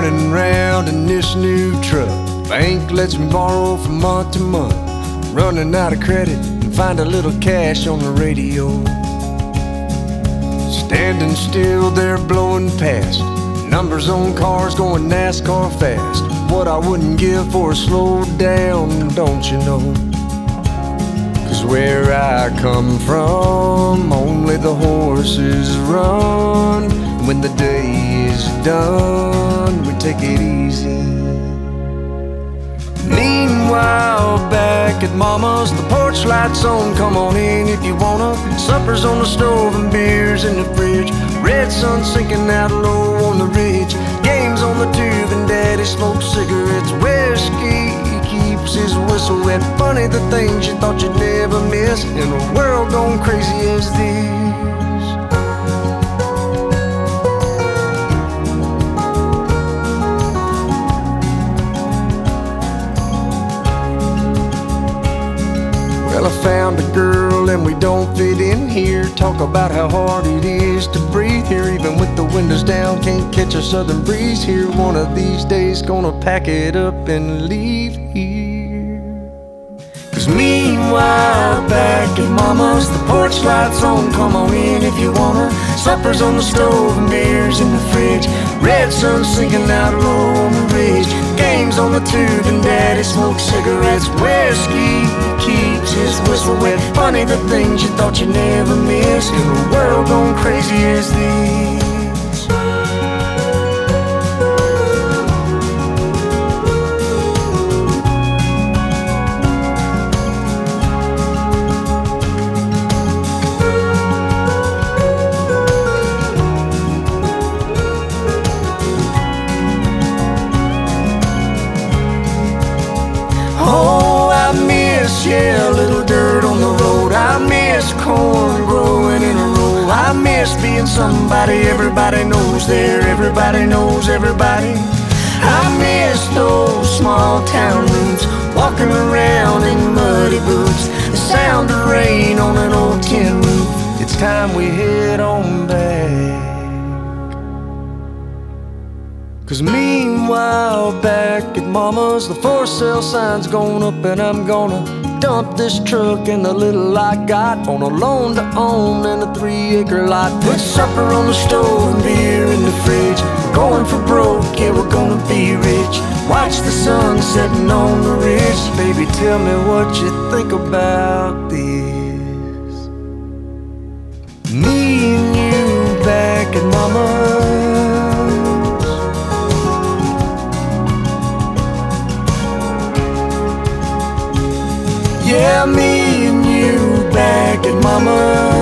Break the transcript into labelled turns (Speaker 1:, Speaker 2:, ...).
Speaker 1: Running around in this new truck. Bank lets me borrow from month to month. Running out of credit and find a little cash on the radio. Standing still they're blowing past. Numbers on cars going NASCAR fast. What I wouldn't give for a slow down, don't you know? Cause where I come from, only the horses run. When the day is done, take it easy. Meanwhile, back at Mama's, the porch lights on. Come on in if you wanna. Supper's on the stove and beers in the fridge. Red sun sinking out low on the ridge. Games on the tube and Daddy smokes cigarettes. Whiskey keeps his whistle wet. Funny the things you thought you'd never miss in a world gone crazy as this. In here. Talk about how hard it is to breathe here, even with the windows down. Can't catch a southern breeze here. One of these days, gonna pack it up and leave here. Cause meanwhile, back at Mama's, the porch lights on. Come on in if you wanna. Supper's on the stove and beers in the fridge. Red sun sinking out low on the ridge. On the tube and Daddy smokes cigarettes. Whiskey keeps his whistle wet. Funny the things you thought you'd never miss in a world gone crazy as this. Being somebody everybody knows there. Everybody knows everybody. I miss those small town roots, walking around in muddy boots. The sound of rain on an old tin roof. It's time we head on back. Cause meanwhile, back at Mama's, the for sale sign's going up, and I'm gonna dump this truck and the little I got on a loan to own and a three acre lot. Put supper on the stove and beer in the fridge. Going for broke, yeah, we're gonna be rich. Watch the sun setting on the ridge. Baby, tell me what you think about this. Me and you back at Mama's. Yeah, me and you back at Mama's.